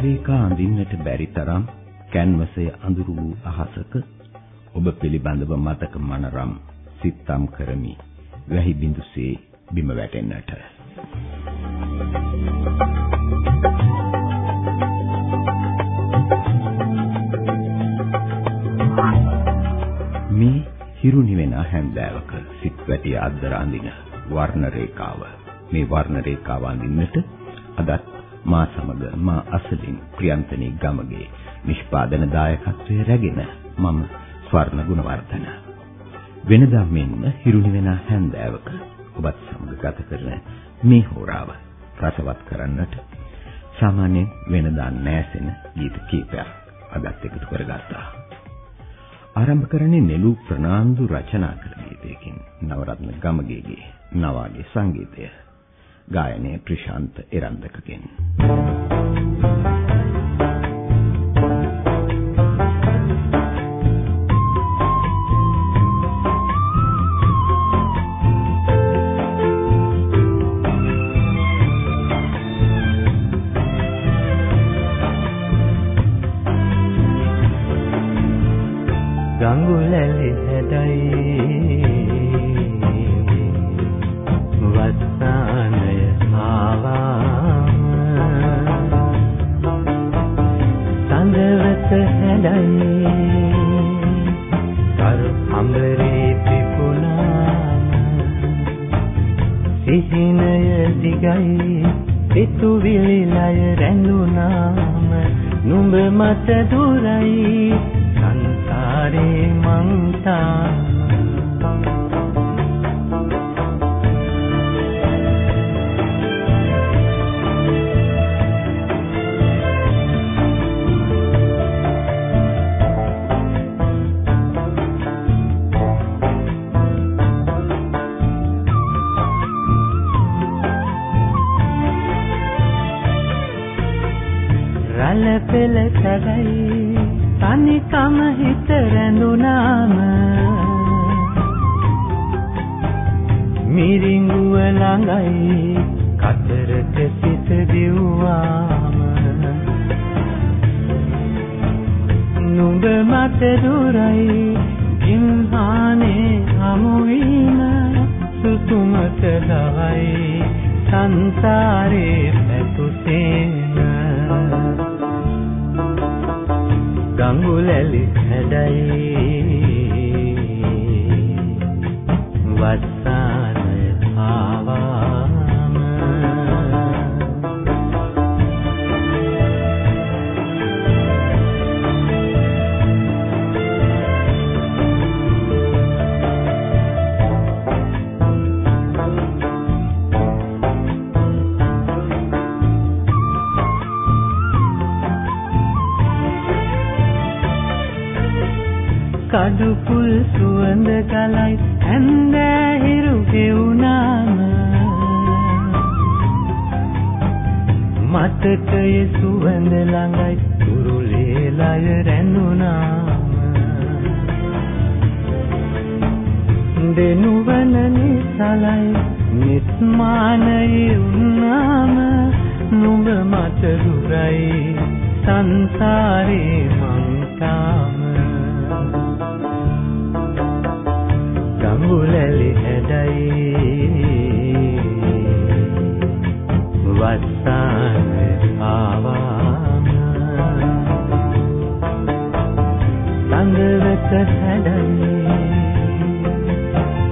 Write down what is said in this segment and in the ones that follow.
රේඛා අඳින්නට බැරි තරම් කැන්වසය අඳුරු වූ අහසක ඔබ පිළිබඳව මතක මනරම් සිත්තම් කරමි. වැහි බිඳුසේ බිම වැටෙන්නට. මේ හිරු නිවෙන හැන්දෑවක සිත් වැටි අද්දර අඳින වර්ණ රේඛාව. මේ වර්ණ රේඛාව අඳින්නට අදත් මා සමග මා අසලින් ප්‍රියන්තනී ගමගේ නිෂ්පාදන දායකත්වයේ රැගෙන මම ස්වර්ණ ගුණවර්ධන වෙනදා මෙන්න හිරුනි වෙන හැන්දෑවක ඔබත් සමග ගත කරන මේ හෝරාව රසවත් කරන්නට සාමාන්‍ය වෙනදා නැසෙන ගීත කීපයක් අදත් එකතු කරගත්තා. ආරම්භ කරන්නේ නෙළු ප්‍රනාන්දු රචනා කළ ගීතයකින් නවරත්න ගමගේගේ නවාගේ සංගීතය ගායනය ප්‍රශාන්ත එරන්දකගෙන්. ගඟුලැලි නුඹ මත දුරයි ජිම්හානේ හමු වීම සුසුමත ලවයි සංසාරේ පැතුසේන ගඟුලැලි හැඩයි වස්සානය කඩු පුල් සුවඳ ගලයි ඇන්දෑ හිරු ගෙවුනාම. මතකයේ සුවඳ ළඟයි කුරුලේ ලය රැඳුනාම. දෙනුවන නිසලයි නිස්මානයේ උන්නාම නුඹ මත දුරයි සංසාරේ මං තාම ගඟුලැලි හැඩයි. වස්සාන ආවාම. ළඟවට හැඩයි.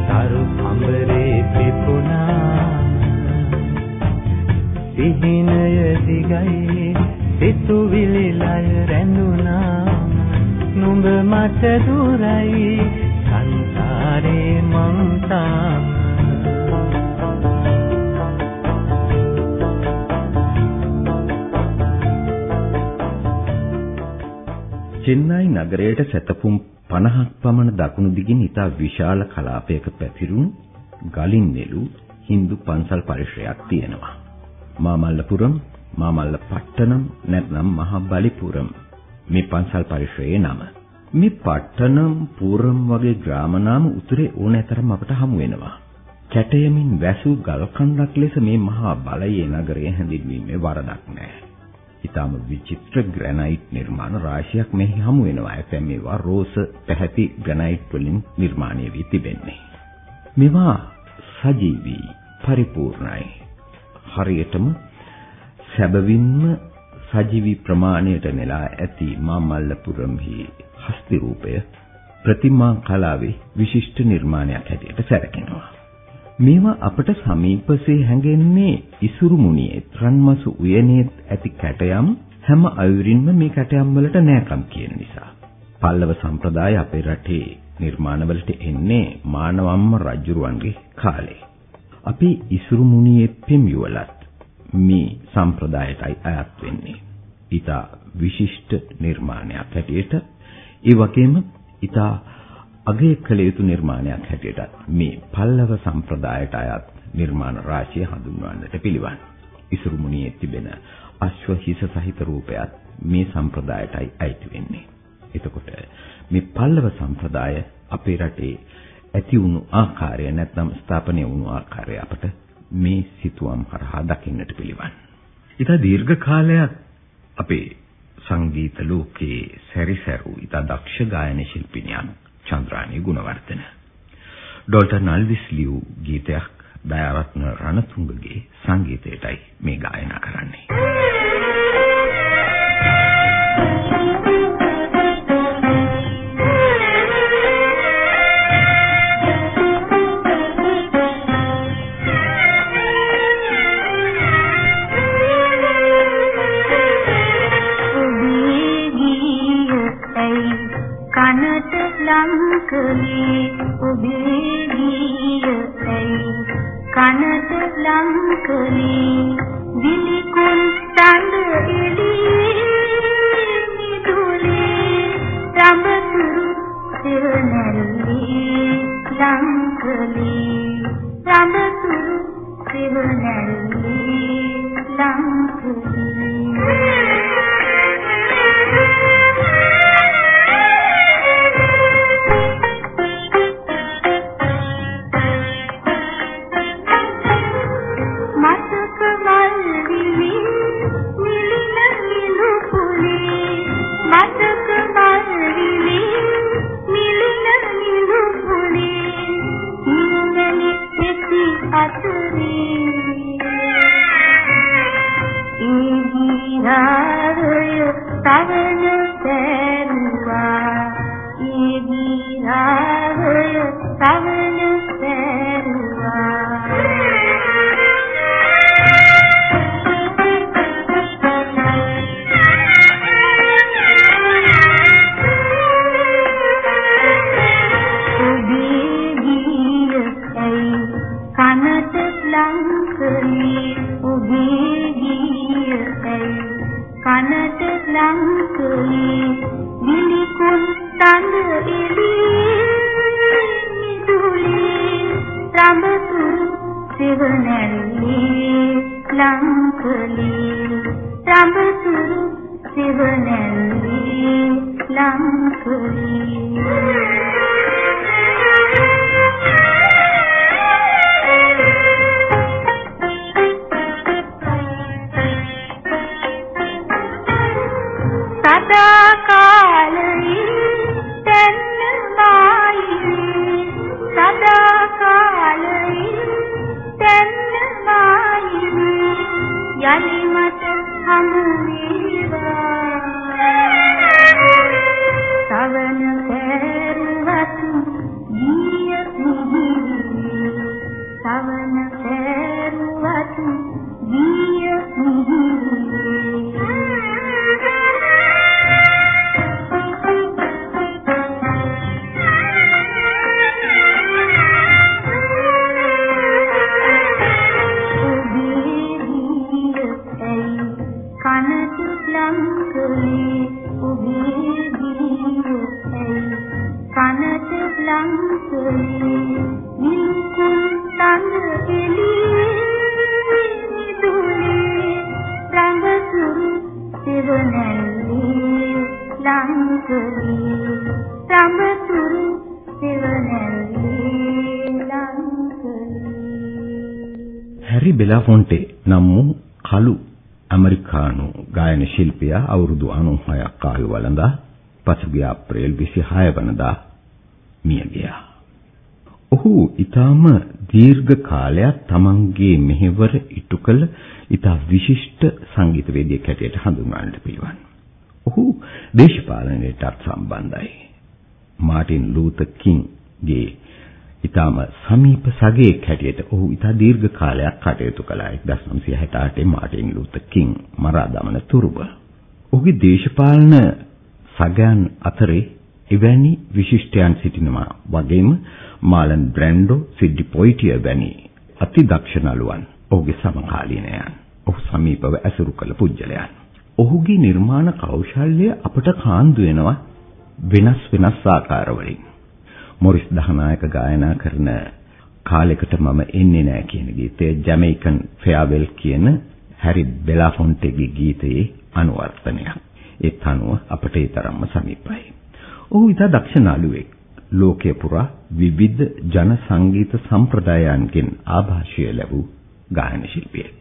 තරු අඹරේ පිපුණා. සිහිනය දිගයි. යයි සිතුවිලි ලය රැඳුනාම නුඹ මට දුරයි. සංසාරේ මං තාම චෙන්නයි නගරයට සැතපුම් 50ක් පමණ දකුණු දිගින් ඉතා විශාල කලාපයක පැතිරුණු ගලින් නෙළු Hindu පන්සල් පරිශ්‍රයක් තියෙනවා. මාමල්ලපුරම්, මාමල්ල පට්ටනම් නැත්නම් මහබලිපුරම් මේ පන්සල් පරිශ්‍රයේ නම. මේ පට්ටනම් පුරම් වගේ ග්‍රාම නාම උතුරේ ඕනෑතරම් අපට හමු වෙනවා. කැටයමින් වැසූ ගල් කන්දක් ලෙස මේ මහා බලයේ නගරය හැඳින්වීමේ වරදක් නැහැ. ඊටම විචිත්‍ර ග්‍රැනයිට් නිර්මාණ රාශියක් මෙහි හමු වෙනවා. ඇතැම් මේවා රෝස පැහැති ග්‍රැනයිට් වලින් නිර්මාණය වී තිබෙන්නේ. මේවා සජීවී පරිපූර්ණයි. හරියටම සැබවින්ම සජීවී ප්‍රමාණයට නෙලා ඇති මාමල්ලපුරම්හි හස්ති රූපය ප්‍රතිමා කලාවේ විශිෂ්ට නිර්මාණයක් හැටියට සැලකෙනවා. මේවා අපට සමීපසේ හැඟෙන්නේ ඉසුරු මුනියේ රන්මසු උයනේ ඇති කැටයම් හැම අයුරින්ම මේ කැටයම් වලට නෑකම් කියන නිසා. පල්ලව සම්ප්‍රදාය අපේ රටේ නිර්මාණවලට එන්නේ මානවම්ම රජුරුවන්ගේ කාලේ. අපි ඉසුරු මුනියේ පෙම්යුවලත් මේ සම්ප්‍රදායටයි අයත් වෙන්නේ. ඊට විශිෂ්ට නිර්මාණයක් හැටියට ඒ වගේම ඊට අගය කළ යුතු නිර්මාණයක් හැටියට මේ පල්ලව සම්ප්‍රදායට අයත් නිර්මාණ රාශිය හඳුන්වන්නට පිළිවන්. ඉසුරු මුනියේ තිබෙන අශ්ව හිස සහිත රූපයත් මේ සම්ප්‍රදායටයි අයිති වෙන්නේ. එතකොට මේ පල්ලව සම්ප්‍රදාය අපේ රටේ ඇති වුණු ආකාරය නැත්නම් ස්ථාපනය වුණු ආකාරය අපට මේ සිතුවම් හරහා දකින්නට පිළිවන්. ඊට දීර්ඝ කාලයක් අපේ සංගීත ලෝකයේ සැරිසරු ඊට දක්ෂ ගායන ශිල්පිනියක් චන්ද්‍රානි ගුණවර්ධන. ඩෝල්ටන් නල්විස් ලියු ගීතයක් දයාරත්න රණතුංගගේ සංගීතයටයි මේ ගායනා කරන්නේ. සවන පෙරුවත් ගිය මිහිරේ බෙලාෆොන්ටේ නම් වූ කළු ඇමරිකානු ගායන ශිල්පියා අවුරුදු 96ක් ආයු වළඳා පසුගිය අප්‍රේල් 26 වනදා මිය ගියා. ඔහු ඊටාම දීර්ඝ කාලයක් තමන්ගේ මෙහෙවර ඉටු කළ ඊටා විශිෂ්ට සංගීතවේදියෙක් හැටියට හඳුන්වන්නට පිළිවන්. ඔහු දේශපාලනයටත් සම්බන්ධයි. මාටින් ලූතර් කිංගේ ඊටාම සමීප සගයෙක් හැටියට ඔහු ඊටා දීර්ඝ කාලයක් කටයුතු කළා 1968 මාටින් ලූතර් කිං මරා දමන තුරුබ. ඔහුගේ දේශපාලන සගයන් අතරේ එවැනි විශිෂ්ටයන් සිටිනවා වගේම මාලන් බ්‍රැන්ඩෝ සිඩ්ඩි පොයිටිය වැනි අතිදක්ෂ නළුවන් ඔහුගේ සමකාලීනයන්. ඔහු සමීපව ඇසුරු කළ පුජ්‍යලයන්. ඔහුගේ නිර්මාණ කෞශල්‍ය අපට කාන්දු වෙනවා වෙනස් වෙනස් ආකාරවලින්. මොරිස් දහනායක ගායනා කරන කාලයකට මම එන්නේ නැහැ කියන ගීතය ජමයිකන් ෆෙයාවෙල් කියන හැරි බෙලාෆොන්ටේගේ ගීතයේ අනුවර්තනයක්. ඒත් අනුව අපට ඒ තරම්ම සමීපයි. ඔහු ඉතා දක්ෂ නළුවෙක්. ලෝකයේ පුරා විවිධ ජන සංගීත සම්ප්‍රදායන්ගෙන් ආభాෂය ලැබූ ගායන ශිල්පියෙක්.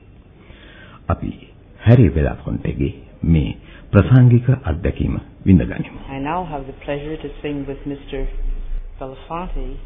අපි හැරි බෙලාෆොන්ටේගේ මේ ප්‍රසංගික අත්දැකීම විඳගනිමු. I now have the pleasure to sing with Mr. Belafonte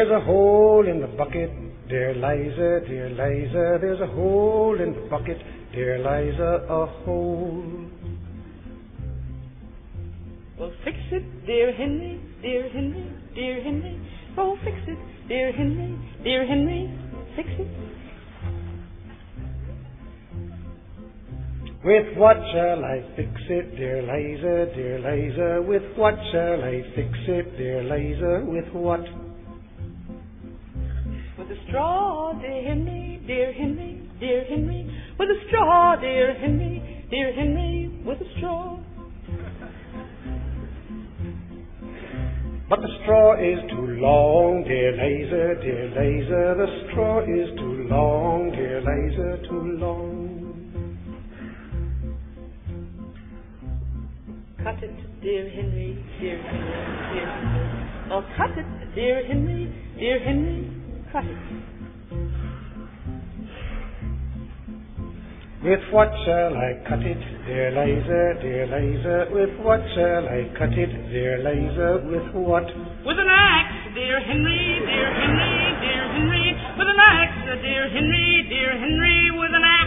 There's a hole in the bucket, dear Liza, dear Liza. There's a hole in the bucket, dear Liza, a hole. Well, fix it, dear Henry, dear Henry, dear Henry. Oh, fix it, dear Henry, dear Henry, fix it. With what shall I fix it, dear Liza, dear Liza? With what shall I fix it, dear Liza? With what? With a straw, dear Henry, dear Henry, dear Henry, with a straw, dear Henry, dear Henry, with a straw. But the straw is too long, dear laser, dear laser. The straw is too long, dear laser, too long. Cut it, dear Henry, dear Henry, dear Henry. Oh, cut it, dear Henry, dear Henry. With what shall I cut it, dear laser, dear laser? With what shall I cut it, dear laser? With what? With an axe, dear Henry, dear Henry, dear Henry. With an axe, dear Henry, dear Henry, with an axe.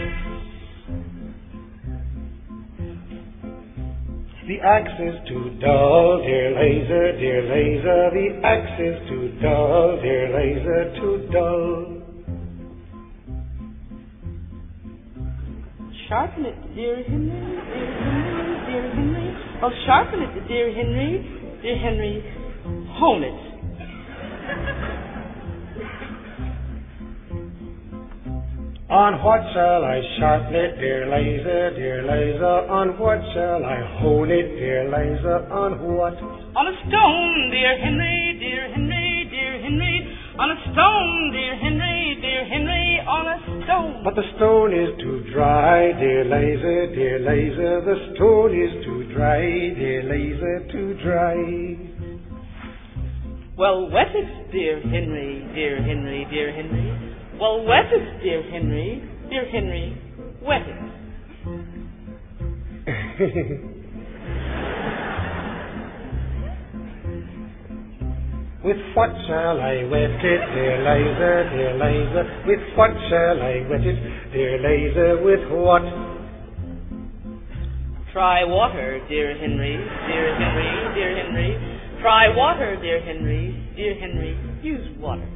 The axe is too dull, dear laser, dear laser. The axe is too dull, dear laser, too dull. Sharpen it, dear Henry, dear Henry, dear Henry. Oh, sharpen it, dear Henry, dear Henry. Hone it. On what shall I sharpen it, dear laser, dear laser? On what shall I hone it, dear laser? On what? On a stone, dear Henry, dear Henry, dear Henry. On a stone, dear Henry, dear Henry, on a stone. But the stone is too dry, dear laser, dear laser. The stone is too dry, dear laser, too dry. Well, wet it, dear Henry, dear Henry, dear Henry. Well, wet it, dear Henry. Dear Henry, wet it. With what shall I wet it, dear laser, dear laser? With what shall I wet it, dear laser? With what? Try water, dear Henry, dear Henry, dear Henry. Try water, dear Henry, dear Henry. Use water.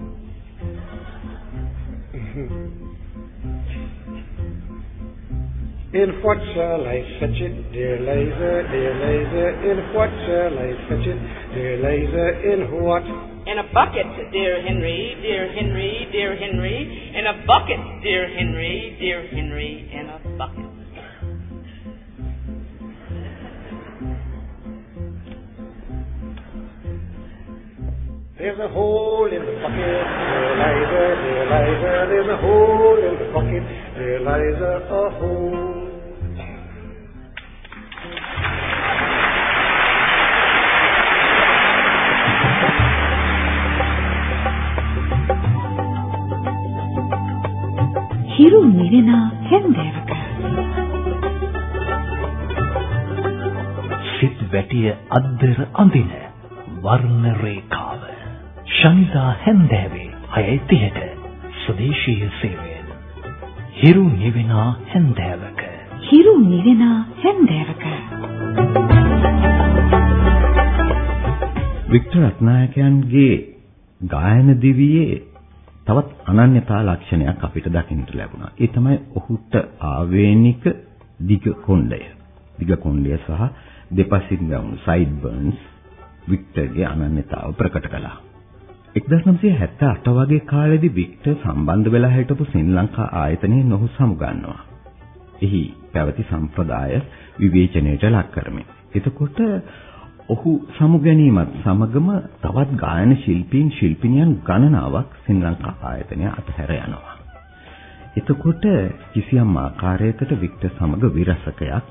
In what shall I fetch it, dear laser, dear laser? In what shall I fetch it, dear laser? In what? In a bucket, dear Henry, dear Henry, dear Henry. In a bucket, dear Henry, dear Henry, in a bucket. There's a hole in the bucket, dear Liza, dear Liza. There's a hole in the bucket, dear Liza, a hole. හිරු නිවෙන හැන්දෑවක සිත් වැටිය අද්දර අඳින වර්ණ රේඛාව. ශනිදා හැන්දෑවේ 6:30ට ස්වදේශීය සේවයෙන් හිරු නිවෙන හැන්දෑවක. හිරු නිවෙන හැන්දෑවක. Victor රත්නායකයන්ගේ ගායන දිවියේ තවත් අනන්‍යතා ලක්ෂණයක් අපිට දකින්නට ලැබුණා. ඒ තමයි ඔහුට ආවේනික දිග කොණ්ඩය. දිග කොණ්ඩය සහ දෙපසින් ගවුණු සයිඩ් බර්න්ස් වික්ටර්ගේ අනන්‍යතාව ප්‍රකට කළා. 1978 වගේ කාලෙදී වික්ටර් සම්බන්ධ වෙලා හිටපු ශ්‍රී ලංකා ආයතනයේ නොහු සමුගන්නවා. එහි පැවති සම්ප්‍රදාය විවේචනයට ලක් කරමින්. එතකොට ඔහු සමු ගැනීමත් සමගම තවත් ගායන ශිල්පීන් ශිල්පිනියන් ගණනාවක් ශ්‍රී ලංකා ආයතනය අතහැර යනවා. එතකොට කිසියම් ආකාරයකට වික්ටර් සමග විරසකයක්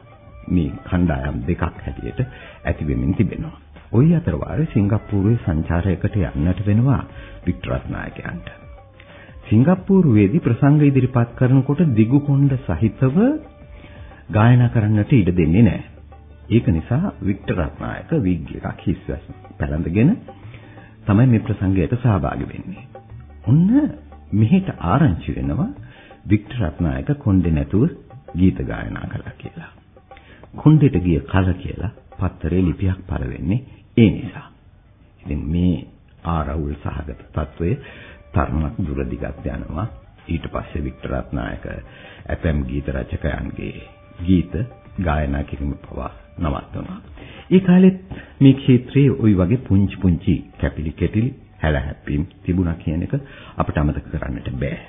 මේ කණ්ඩායම් දෙකක් හැටියට ඇති වෙමින් තිබෙනවා. ওই අතර වාරේ සිංගප්පූරුවේ සංචාරයකට යන්නට වෙනවා වික්ටර් රත්නායකයන්ට. සිංගප්පූරුවේදී ප්‍රසංග ඉදිරිපත් කරනකොට දිගු කොණ්ඩ සහිතව ගායනා කරන්නට ඉඩ දෙන්නේ නැහැ. ඒක නිසා වික්ටර් රත්නායක විග් එකක් හිස් පැලඳගෙන තමයි මේ ප්‍රසංගයට සහභාගී වෙන්නේ. ඔන්න මෙහෙට ආරංචි වෙනවා වික්ටර් රත්නායක කොණ්ඩේ නැතුව ගීත ගායනා කළා කියලා. කොණ්ඩේට ගිය කල කියලා පත්තරේ ලිපියක් පළ වෙන්නේ ඒ නිසා. ඉතින් මේ ආරවුල් සහගත తত্ত্বය තරමක් දුර දිගට යනවා. ඊට පස්සේ වික්ටර් රත්නායක FM ගීත රචකයන්ගේ ගීත ගායනා කිරීම පවා නවත්වනවා. ඒ කාලෙත් මේ ක්ෂේත්‍රයේ ওই වගේ පුංචි පුංචි කැපිලි කෙටිලි හැලහැප්පීම් තිබුණා කියන එක අපිට අමතක කරන්නට බෑ.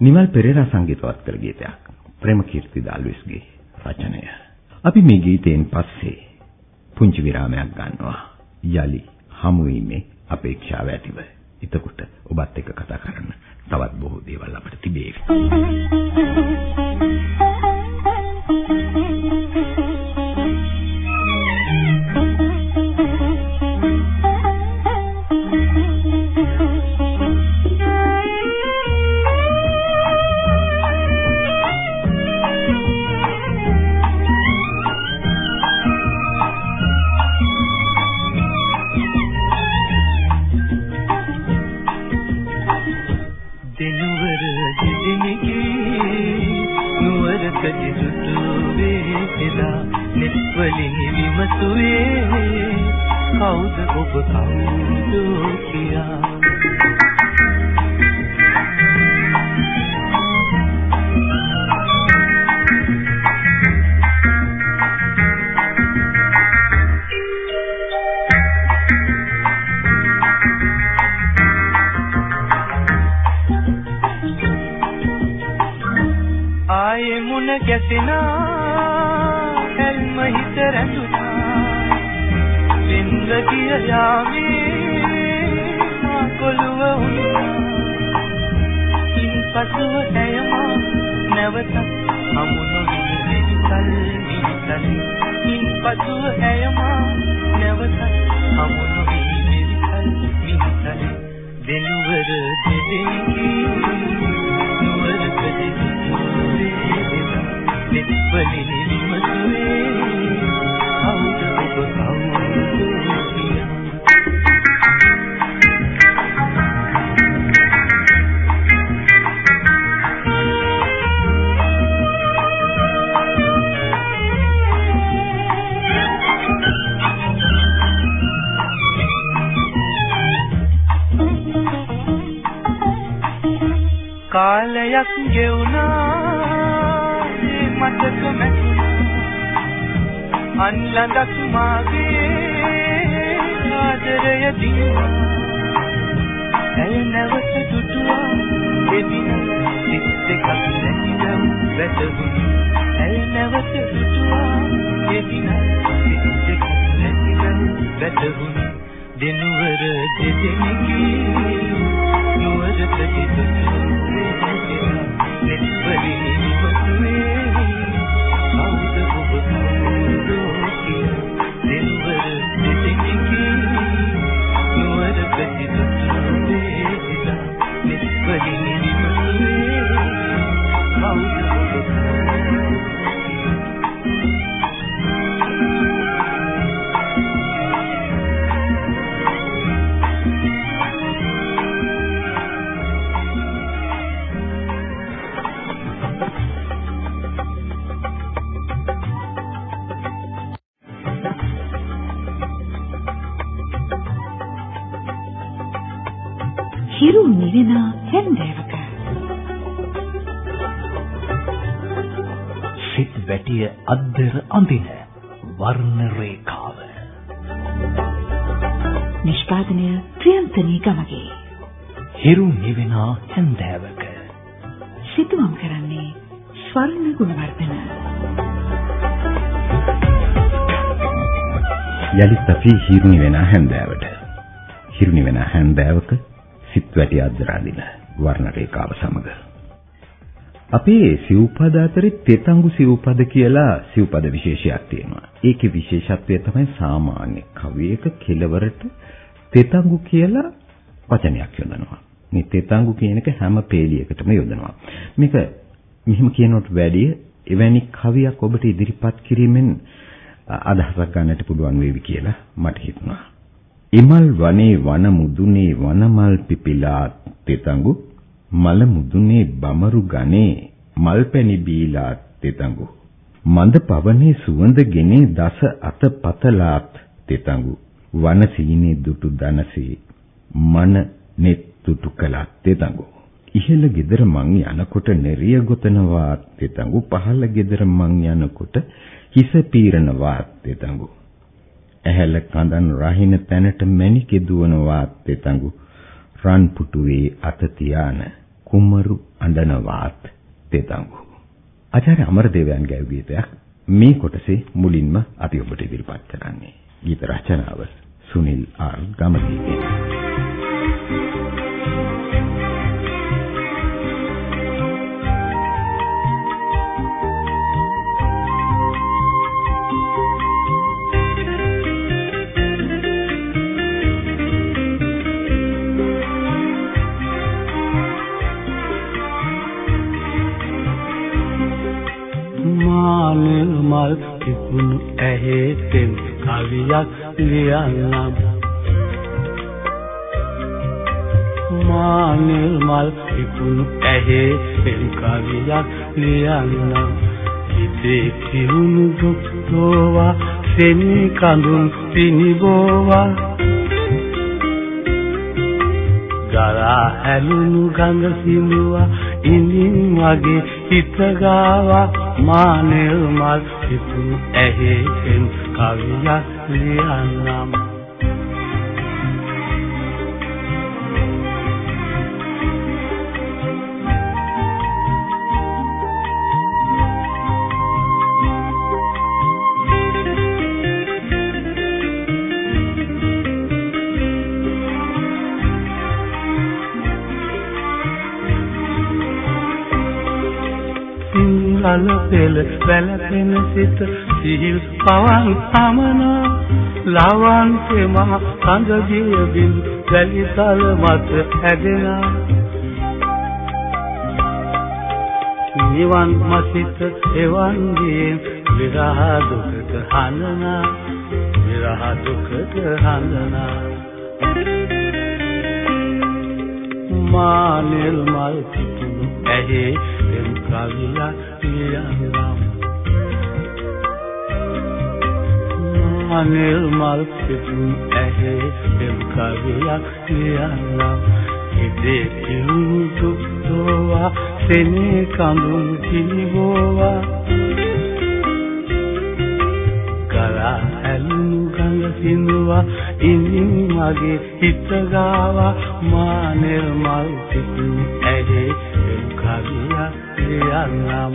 නිමල් පෙරේරා සංගීතවත් කළ ගීතයක්. ප්‍රේමකීර්ති දාල්විස්ගේ රචනය. අපි මේ ගීතයෙන් පස්සේ පුංචි විරාමයක් ගන්නවා. යලි හමු වීමේ අපේක්ෂාව ඇතිව. එතකොට ඔබත් එක්ක කතා කරන්න තවත් බොහෝ දේවල් අපිට තිබේවි. කාලයක් ගෙවුනා. මතක මැතුණා අන්ලඟක් මාගේ ආදරය දිනා ඇය නැවත දුටුවා. එදින සිත් දෙකක් නැතිනම් වැටුණි ඇය නැවත දුටුවා. එදින සිත් දෙකක් නැතිනම් වැටුණි දෙනුවර දෙදෙනෙකි. නුවරට හිතුණා නෙත්වලින් ඉවතුනේ සිත් වැටිය අද්දර අඳින වර්ණ රේඛාව. නිෂ්පාදනය ප්‍රියන්තනී ගමගේ හිරු නිවෙන හැන්දෑවක. සිතුවම් කරන්නේ ස්වර්ණ ගුණවර්ධන. යලිත් අපි හිරුනි වෙන හැන්දෑවට. හිරුනි වෙන හැන්දෑවක සිත් වැටි අද්දරාදින වර්ණ රේඛාව සමග අපේ සිව්පද අතරේ තෙතංගු සිව්පද කියලා සිව්පද විශේෂයක් තියෙනවා. ඒකේ විශේෂත්වය තමයි සාමාන්‍ය කවියක කෙලවරට තෙතංගු කියලා වචනයක් යොදනවා. මේ තෙතංගු කියන එක හැම පේලියකටම යොදනවා. මේක මෙහිම කියනකොට වැඩිය එවැනි කවියක් ඔබට ඉදිරිපත් කිරීමෙන් අදහසක් ගන්නට පුළුවන් වේවි කියලා මට හිතුණා. ඉමල් වනේ වන මුදුනේ වනමල් පිපිලා තෙතඟු මල මුදුනේ බමරු ගනේ මල් පැණි බීලා තෙතඟු. මන්ද පවනේ සුවඳ ගෙනේ දස අත පතලාත් තෙතඟු. වන සීනේ දුටු දනසේ මන net තුටු කළා තෙතඟු. ඉහළ ගෙදර මං යනකොට නෙරිය ගොතනවා තෙතඟු. පහළ ගෙදර මං යනකොට හිස පීරනවා තෙතඟු. ඇහැල කඳන් රහින තැනට මැණිකෙ දුවනවා තෙතඟු. රන් පුටුවේ අත තියාන කුමරු අඬනවාත් තෙතඟු ආචාර්ය අමරදේවයන් ගැයූ ගීතයක් මේ කොටසේ මුලින්ම අපි ඔබට ඉදිරිපත් කරන්නේ. ගීත රචනාව සුනිල් ආර් ගමදීගේ ඇහෙතෙන් කවියක් ලියන්නම්. මානෙල් මල් පිපුණු ඇහෙතෙන් කවියක් ලියන්නම්. හිතේ කිරුණු දුක්තෝවා සෙනි කඳුන් පිනිබෝවා. ගලා හැලුණු ගඟ සිඳුවා ඉනින් වගේ හිත ගාවා. මානෙල් මල් පිපුණු ඇහෙන් කවියක් ලියන්නම්. පෙළ වැළපෙන සිත සිහිල් පවන් සමනා ලවන්තේ මහ කඳ දිය බිඳු වැලි තල මත හැදෙනා. නිවන් මසිත එවන් දියෙන් විරහ දුකට හඳනා. විරහ දුකට හඳනා. මානෙල් මල් පිටුණු ඇහි එම් කවියා කියනවා අනිල් මල් පිටින් ඇහි එම් කවියා කියනවා ඉදේ කිව්තු තෝවා සෙනේ කඳුන් කිවෝවා කලා ඇලුණු ගඟ සිඳුවා ඉනින් මගේ හිත ගාවා. මානෙල් මල් පිටින් ඇහි කවියක් ලියන්නම්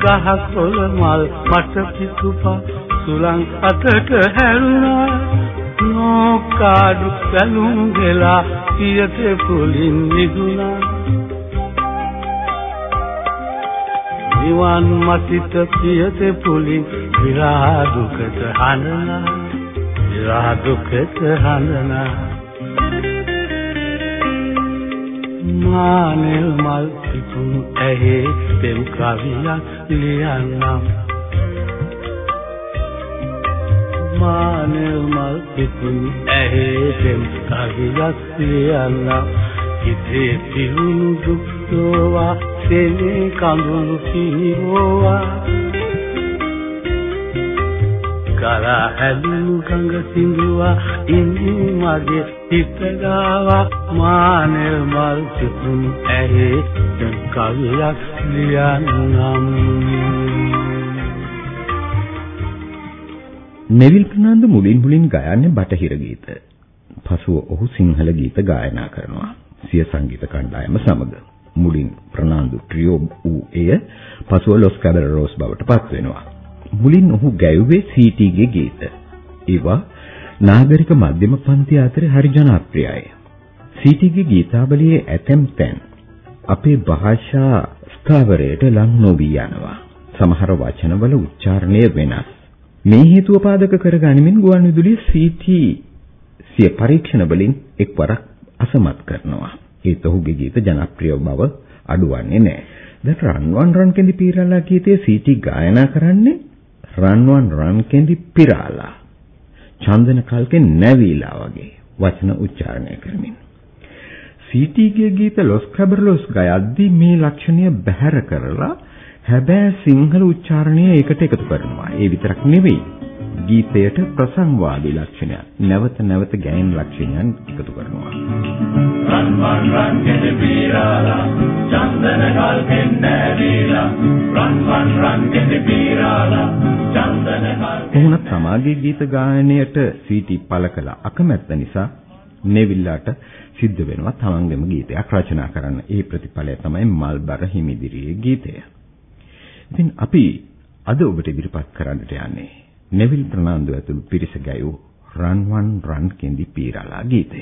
ගහක් පොළ මල් මට පිටුපා සුලං අතට හැරුණා. නෝකාඩු බැලුම් වෙලා පියතේ පුලින් නිදුණා නිවන් මසිත පියතේ පුලින් විරා දුකට හඬනා විරා දුකට හඬනා මානෙල් මල් පිපුණු ඇහි පෙම් කවියක් ලියන්නම්. මානෙල් මල් පිපුණු ඇහි පෙම් කවියක් ලියන්නම් හිතේ පිරුණු දුක් දෝවා සෙනේ කඳුළු පිහිවෝවා. කරා හැලුණු ගඟ සිඳුවා ඉන්නි මගේ හිත ගාවා. මානෙල් මල් සිතුණු ඇහි දැන් කවියක් ලියන්නම් නෙවිල් ප්‍රනාන්දු මුලින් මුලින් ගයන්නේ බටහිර ගීත. පසුව ඔහු සිංහල ගීත ගායනා කරනවා. සිය සංගීත කණ්ඩායම සමග. මුලින් ප්‍රනාන්දු ට්‍රියෝ වූ එය පසුව ලොස් කැබරරෝස් බවට පත් වෙනවා. මුලින් ඔහු ගැයුවේ සීටීගේ ගීත. ඒවා නාගරික මධ්‍යම පන්ති අතර හරි ජනප්‍රියයි. සීටීගේ ගීතාවලියේ ඇතැම් තැන් අපේ භාෂා ස්ථාවරයට ලං නොවී යනවා. සමහර වචනවල උච්චාරණය වෙනස්. මේ හේතුව පාදක කරගනිමින් ගුවන්විදුලිය සීටී සිය පරීක්ෂණ වලින් එක්වරක් අසමත් කරනවා. ඒත් ඔහුගේ ගීත ජනප්‍රිය බව අඩුවන්නේ නැහැ. දැන් රන්වන් රන් කෙඳි පීරලා ගීතයේ සීටී ගායනා කරන්නේ රන්වන් රන් කෙඳි පිරාලා චන්දන කල්කේ නැවීලා වගේ වචන උච්චාරණය කරමින් සීටීගේ ගීත ලොස් කැබර්ලොස් ගයද්දී මේ ලක්ෂණය බැහැර කරලා හැබෑ සිංහල උච්චාරණය එකට එකතු කරනවා. ඒ විතරක් නෙවෙයි. ගීතයට ප්‍රසංවාදී ලක්ෂණයක් නැවත නැවත ගැයෙන ලක්ෂණයන් එකතු කරනවා. රන් රන් රන් කෙද පීරාලා චන්දන කල් කෙන්නෑවිලා රන් රන් රන් කෙද පීරාලා චන්දන කල් කොහොමත් සමාජීය ගීත ගායනයට සීටි පළ කළ අකමැත්ත නිසා නෙවිල්ලාට සිද්ධ වෙනවා තමන්ගේම ගීතයක් රචනා කරන්න. ඒ ප්‍රතිඵලය තමයි මල්බර හිමිදිරියේ ගීතය. ඉතින් අපි අද ඔබට ඉදිරිපත් කරන්නට යන්නේ නෙවිල් ප්‍රනාන්දු ඇතුළු පිරිස ගැයූ රන්වන් රන් කෙඳි පීරලා ගීතය.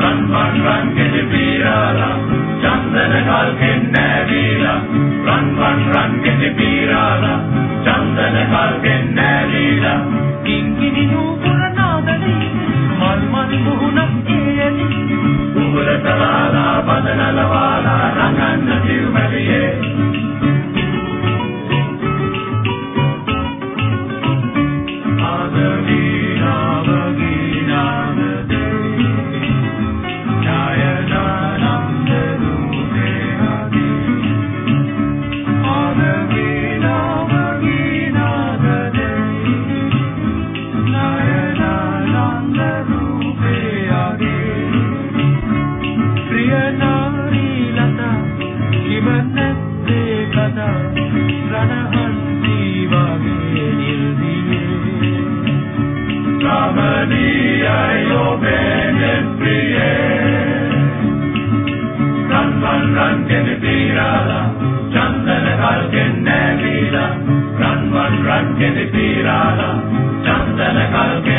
රන්වන් රන් කෙඳි පීරලා චන්දන කල් කෙන්නෑවිලා රන්වන් රන් කෙඳි පීරලා චන්දන කල් කෙන්නෑවිලා කිංකිණි නූපුර නාදනේ මල් මල් මුහුණක් එයනි උඹලතලාලා බදනලවාලා රඟන්න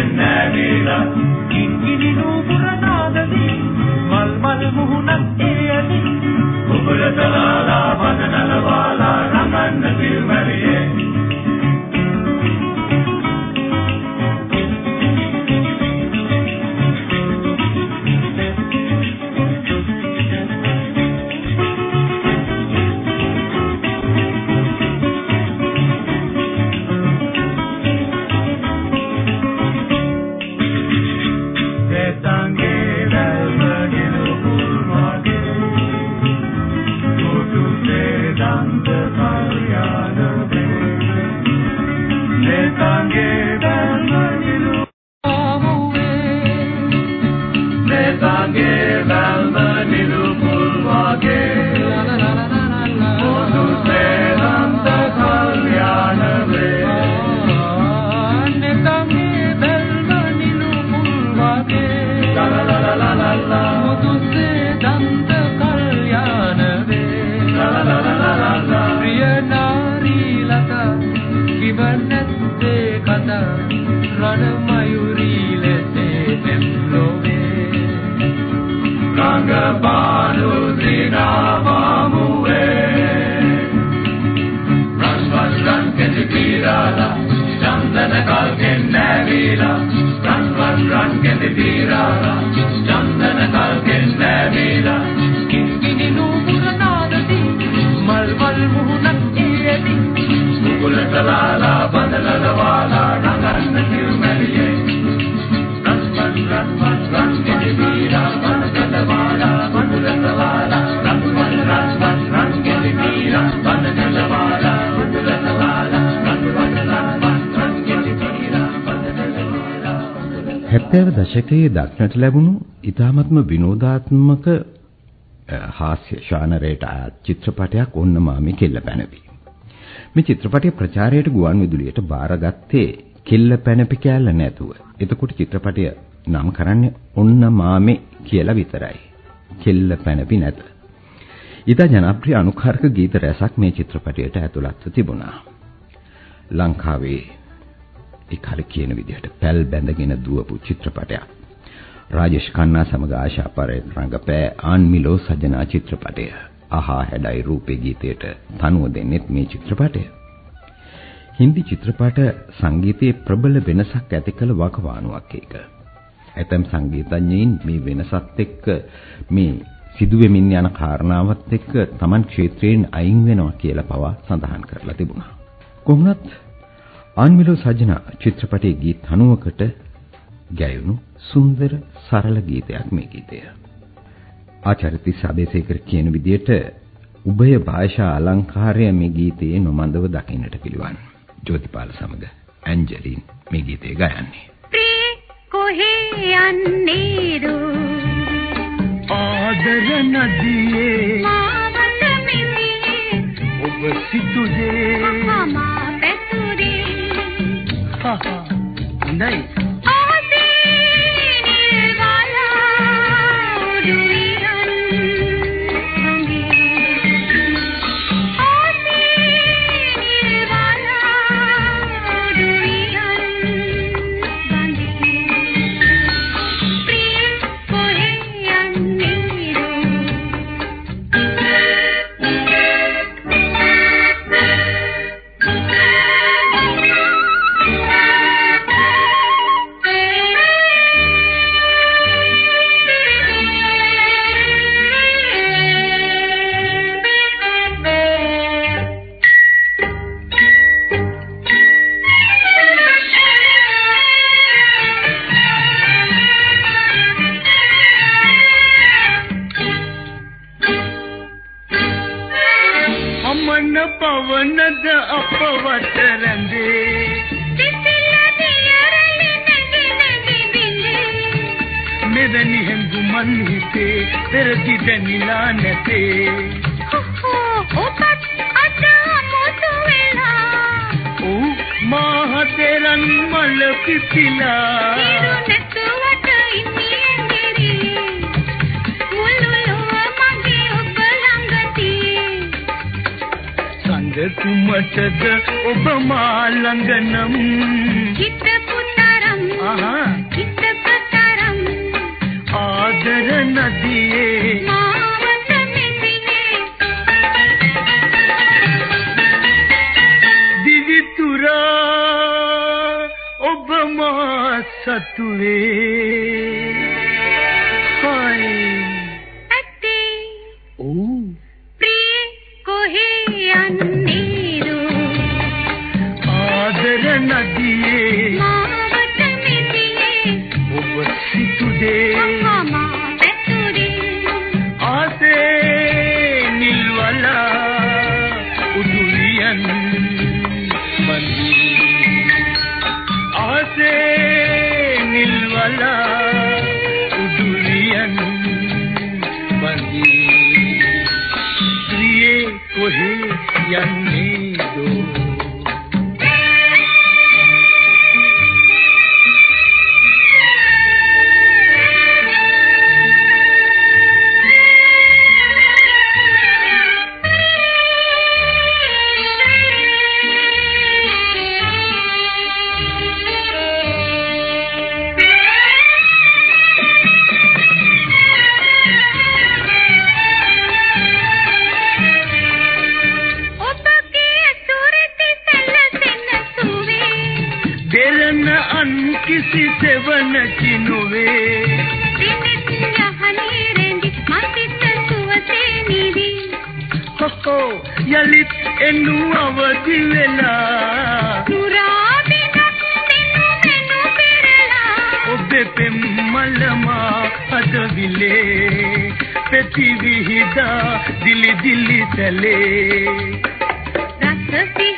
සිව්මැලියේ කිංකිණි නූපුර නාදනේ මල් මල් මුහුණක් එයනි උඹලතලාලා බදනලවාලා 70 දශකයේ දක්නට ලැබුණු ඊ타මත්ම විනෝදාත්මක අ, හාස්‍ය ශානරයට අයත් චිත්‍රපටයක් ඔන්න මාමි කෙල්ල පැනපි. මේ චිත්‍රපටයේ ප්‍රචාරයට ගුවන් විදුලියට බාරගත්තේ කෙල්ල පැනපි කෑල්ල නැතුව. එතකොට චිත්‍රපටය නම් කරන්නේ ඔන්න මාමේ කියලා විතරයි. කෙල්ල පැනපි නැත. ඊට ජනප්‍රිය අනුකාරක ගීත රැසක් මේ චිත්‍රපටයට ඇතුළත්ව තිබුණා. ලංකාවේ ඒ කල කියන විදිහට පැල් බැඳගෙන දුවපු චිත්‍රපටයක්. රාජේෂ් කන්නා සමග ආශා පරේත් රංගපෑ ආන්මිලෝ සජනා චිත්‍රපටය. අහා හැඩයි රූපේ ගීතයට තනුව දෙන්නෙත් මේ චිත්‍රපටය. හින්දි චිත්‍රපට සංගීතයේ ප්‍රබල වෙනසක් ඇති කළ වකවානුවක් ඒක. ඇතම් සංගීතඥයින් මේ වෙනසත් එක්ක මේ සිදුවෙමින් යන කාරණාවත් එක්ක Taman ක්ෂේත්‍රයෙන් අයින් වෙනවා කියලා පවා සඳහන් කරලා තිබුණා. කොහොමත් ආන්මිලෝ සජනා චිත්‍රපටයේ ගීත 90කට ගැයුණු සුන්දර සරල ගීතයක් මේ ගීතය. ආචාර්ය තිස්සාබේසේකර කියන විදිහට උභය භාෂා අලංකාරය මේ ගීතයේ නොමඳව දකින්නට පිළිවන්. ජෝතිපාල සමග ඇන්ජලින් මේ ගීතය ගයන්නේ. ප්‍රේ කොහේ යන්නේද ආදර නදියේ මාවත මෙමියේ ඔබ සිතුයේ මම හා ඔබ මා සතුවේ.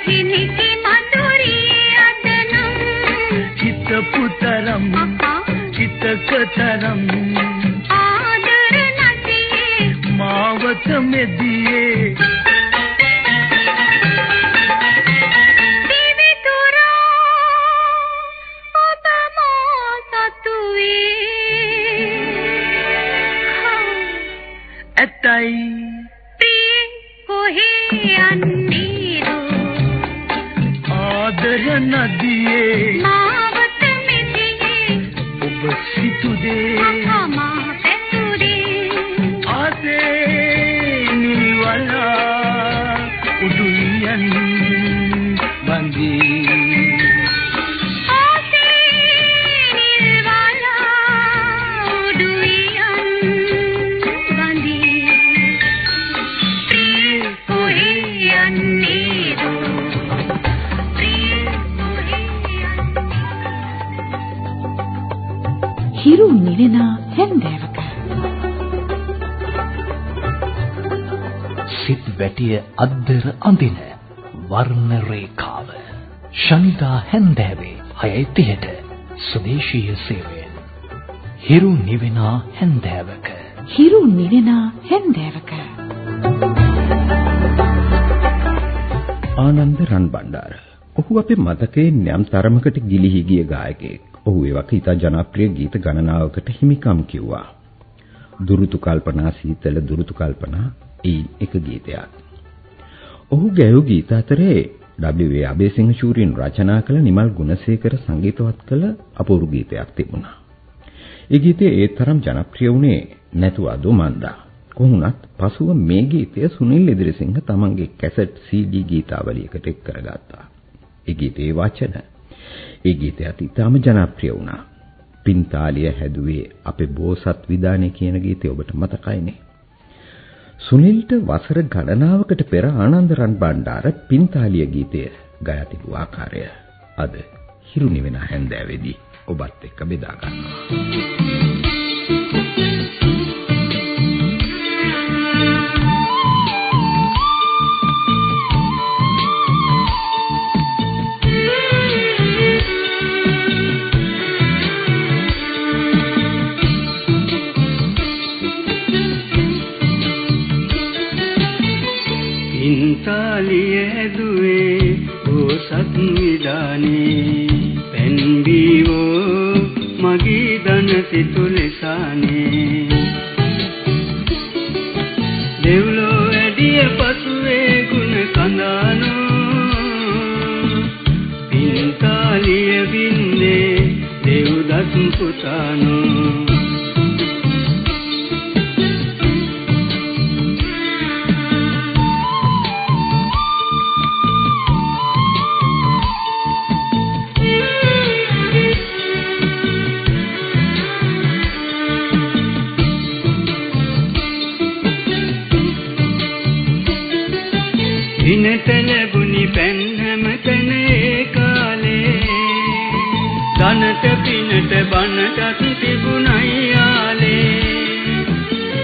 රස සිහිනිකි මధుරියේ අදනම්. චිත පුතරම් චිතකතරම් ආදර නැතියේ. මාවත මෙදියේ සිත් වැටිය අද්දර අඳින වර්ණ රේඛාව ශනිදා හැන්දෑවේ 6:30ට සුදේශීය සේවයෙන් හිරු නිවෙන හැන්දෑවක හිරු නිවෙන හැන්දෑවක ආනන්ද රන්බණ්ඩාර. ඔහු අපේ මතකයෙන් යම් තරමකට ගිලිහි ගිය ගායකයෙක්. ඔහු එවක ඉතා ජනප්‍රිය ගීත ගණනාවකට හිමිකම් කිව්වා. දුරුතු කල්පනා සීතල දුරුතු කල්පනා ඒ එක ගීතයක්. ඔහු ගැයූ ගීත අතරේ W.A. අබේසිංහ ශූරින් රචනා කළ නිමල් ගුණසේකර සංගීතවත් කළ අපූර්ව ගීතයක් තිබුණා. ඒ ගීතය ඒ තරම් ජනප්‍රිය වුණේ නැතුව අදෝ මන්දා. කොහොමුණත් පසුව මේ ගීතය සුනිල් ඉදිරිසිංහ තමන්ගේ කැසට් CD ගීතාවලියකට එක් කරගත්තා. ඒ ගීතයේ වචන ඒ ගීතයත් ඉතාම ජනප්‍රිය වුණා. පින්තාලිය හැදුවේ අපේ බෝසත් විදානේ කියන ගීතය ඔබට මතකයිනේ. සුනිල්ට වසර ගණනාවකට පෙර ආනන්ද රන්බණ්ඩාර පින්තාලිය ගීතය ගයා තිබූ ආකාරය අද හිරු නිවෙන හැන්දෑවේදී ඔබත් එක්ක බෙදා ගන්නවා. විදානේ පෙන්බීවෝ මගේ දන සිතු ලෙසානේ දෙව්ලෝ වැඩිය පසුවේ ගුණ කඳානෝ. පින්තාලිය වින්නේ දෙව්දත් පුතානෝ. දිනට ලැබුණි පැන් හැම තැන ඒ කාලේ. ධනට පිනට බනටත් තිබුණයි යාලේ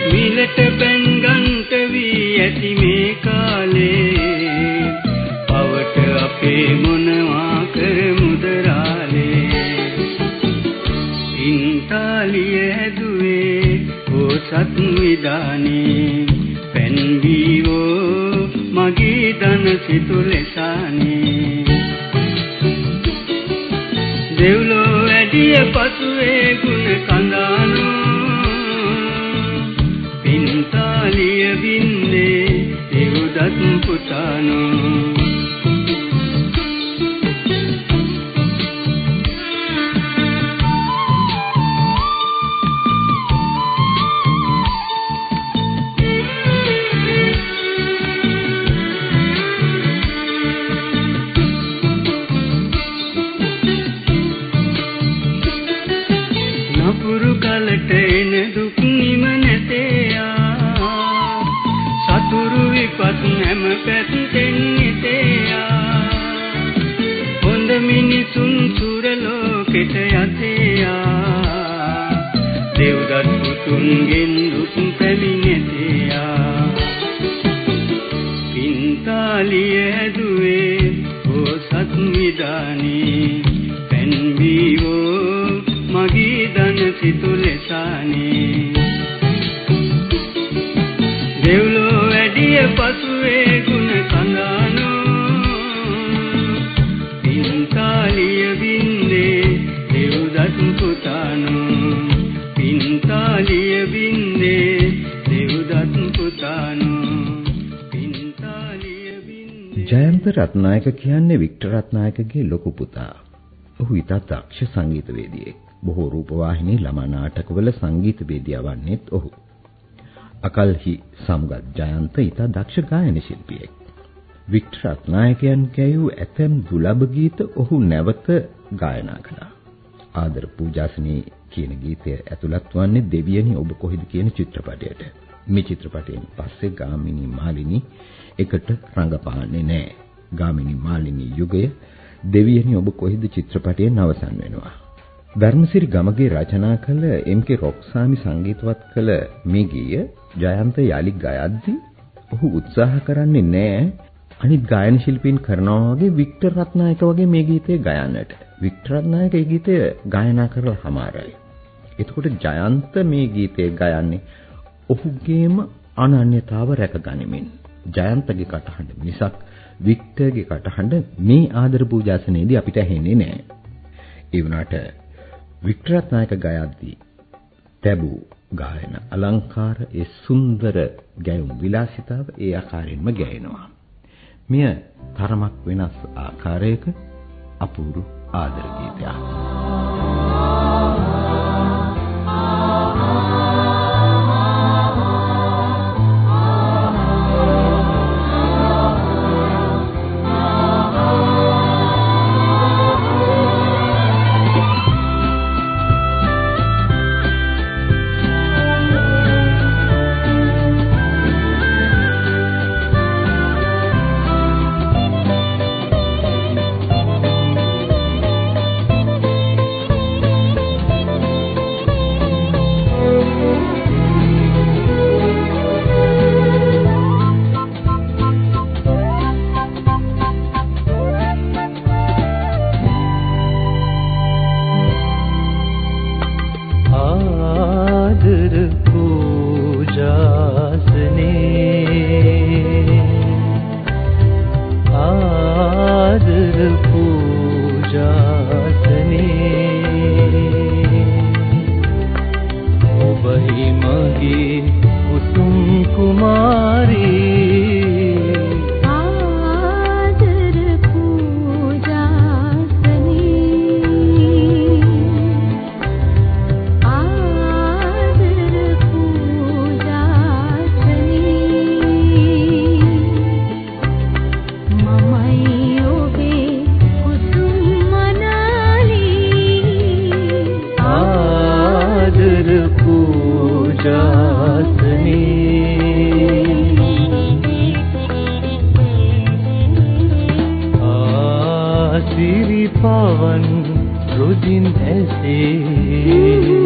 මිලට පැන් ගන්ට වී ඇති මේ කාලේ. පවට අපේ මොනවා කරමුද රාලේ. ඉන්තාලිය හැදුවේ ඕසත් විදානේ පැන්වීවෝ මගේ දන සිතු ලෙසානේ. දෙව්ලෝ වැඩිය පසුවේ ගුණ කඳානෝ. පින්තාලිය වින්නේ දෙව්දත් පුතානෝ. පුතුන්ගෙන් දුක් පැමිණෙතේයා පින්තාලිය ඇදුවේ ඕසත් විදානේ පැන්වීවෝ මගේ දන සිතු රත්නායක කියන්නේ වික්ටර් රත්නායකගේ ලොකු පුතා. ඔහු ඉතා දක්ෂ සංගීතවේදියෙක්. බොහෝ රූපවාහිනී ළමා නාටකවල සංගීතවේදියා වන්නේත් ඔහු. අකල්හි සමුගත් ජයන්ත ඉතා දක්ෂ ගායන ශිල්පියෙක්. වික්ටර් රත්නායකයන් ගැයූ ඇතැම් දුලබ ගීත ඔහු නැවත ගායනා කළා. ආදර පූජාසනී කියන ගීතය ඇතුළත් වන්නේ දෙවියනි ඔබ කොහෙද කියන චිත්‍රපටයට. මේ චිත්‍රපටයෙන් පස්සේ ගාමිණී මාලිනී එකට රඟපාන්නේ නැහැ. ගාමිණී මාලිනී යුගය දෙවියනි ඔබ කොහෙද චිත්‍රපටයෙන් අවසන් වෙනවා. ධර්මසිරි ගමගේ රචනා කළ එම්.කේ රොක්සාමි සංගීතවත් කළ මේ ගීය ජයන්ත යලි ගයද්දී ඔහු උත්සාහ කරන්නේ නැහැ අනිත් ගායන ශිල්පීන් කරනවා වගේ වික්ටර් රත්නායක වගේ මේ ගීතය ගයන්නට. වික්ටර් රත්නායක මේ ගීතය ගායනා කරලා හමාරයි. එතකොට ජයන්ත මේ ගීතය ගයන්නේ ඔහුගේම අනන්‍යතාව රැකගනිමින්. ජයන්තගේ කටහඬ මිසක් වික්ටර්ගේ කටහඬ මේ ආදර පූජාසනයේදී අපිට ඇහෙන්නේ නැහැ. ඒ වුණාට වික්ටර් රත්නායක ගයද්දී තැබූ ගායන අලංකාර ඒ සුන්දර ගැයුම් විලාසිතාව ඒ ආකාරයෙන්ම ගැයෙනවා. මෙය තරමක් වෙනස් ආකාරයක අපූර්ව ආදර ගීතයක්. ආසිරි පවන් රුදින් ඇසේ.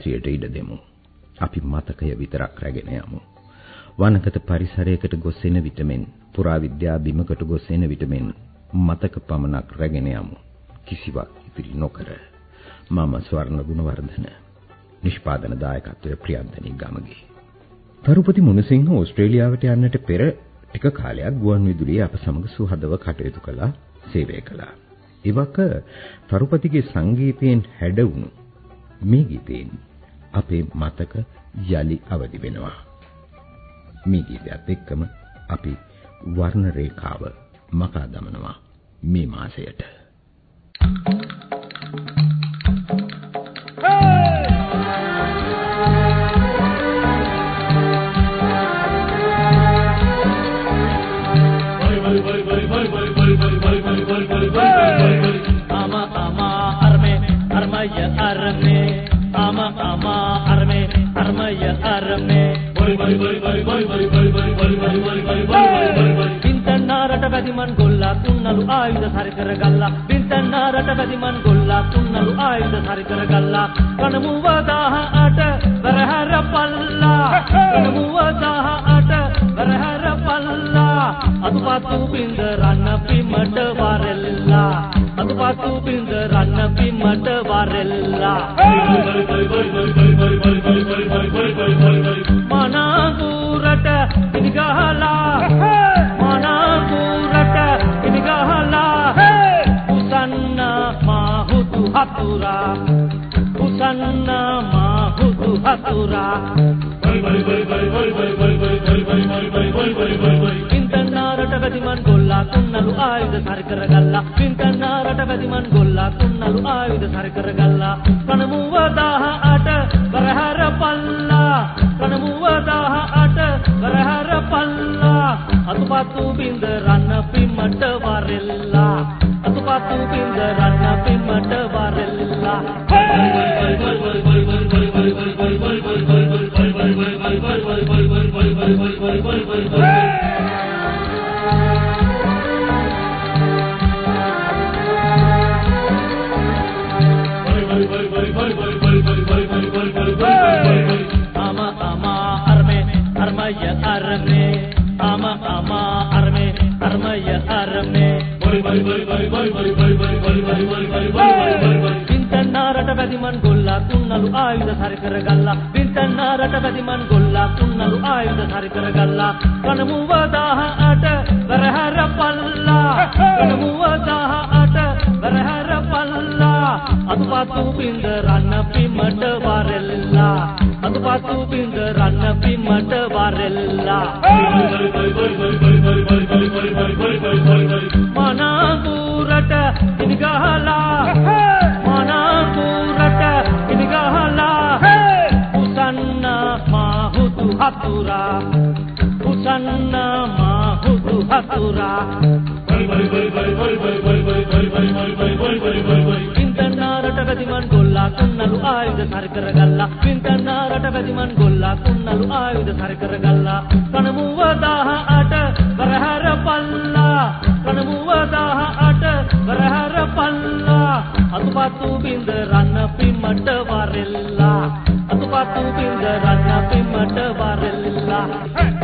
රාත්‍රියට ඉඩ දෙමු. අපි මතකය විතරක් රැගෙන යමු. වනගත පරිසරයකට ගොස් එන විටමෙන් පුරාවිද්‍යා බිමකට ගොස් එන විටමෙන් මතක පමණක් රැගෙන යමු. කිසිවක් ඉතිරි නොකර. මම ස්වර්ණ ගුණවර්ධන නිෂ්පාදන දායකත්වය ප්‍රියන්තනී ගමගේ. තරුපති මුණසිංහ ඕස්ට්‍රේලියාවට යන්නට පෙර ටික කාලයක් ගුවන් විදුලියේ අප සමග සුහදව කටයුතු කළා, සේවය කළා. එවක තරුපතිගේ සංගීතයෙන් හැඩවුණු මේ ගීතයෙන් අපේ මතක යලි අවදි වෙනවා. මේ ගීතයත් එක්කම අපි වර්ණ රේඛාව මකා දමනවා මේ මාසයට. ama පින්තන්නාරට වැදිමන් ගොල්ලා තුන්නලු ආයුධ සරි කරගල්ලා. පින්තන්නාරට වැදිමන් ගොල්ලා තුන්නලු ආයුධ සරි කරගල්ලා. කණමුව දාහ අට වරහර පල්ලා කණමුව දාහ අට වරහර පල්ලා අතුපතු බින්ද රන්න පිමට වරෙල්ලා. අතුපතු බින්ද රන්න පිමට වරෙල්ලා. මාහුතු හතුරා පින්තන්නාරට වැදිමන් ගොල්ලා තුන්නලු ආයුධ සරි කරගල්ලා පින්තන්නාරට වැදිමන් ගොල්ලා කුන්නලු ආයුධ සරි කරගල්ලා කණමුව 18 වරහර පල්ලා කණමුව 18 වරහර පල්ලා අතුපතු බින්ද රන්න පිම්මට වරෙල්ලා අතුපතු බින්ද රන්න පිම්මට පින්තන්නාරට වැදිමන් ගොල්ලා කුන්නලු ආයුධ සරි කරගල්ලා පින්තන්නාරට වැදිමන් ගොල්ලා කුන්නලු ආයුධ සරි කරගල්ලා කණමුව 18 වරහර පල්ලා කණමුව 18 වරහර පල්ලා අතුපතු බින්ද රන්න පිමට වරෙල්ලා අතුපතු බින්ද රන්න පිමට වරෙල්ලා හතුරා උසන්න මාහුතු හතුරා. පින්තන්නාරට වැදිමන් ගොල්ලා කුන්නලු ආයුධ සරි කරගල්ලා. පින්තන්නාරට වැදිමන් ගොල්ලා කුන්නලු ආයුධ සරි කරගල්ලා. කණමුව 18 වරහර පල්ලා කණමුව 18 වරහර පල්ලා අතුපතු බින්ද රන්න පිම්මට වරෙල්ලා. අතුපතු බින්ද රන්න පිම්මට වරෙල්ලා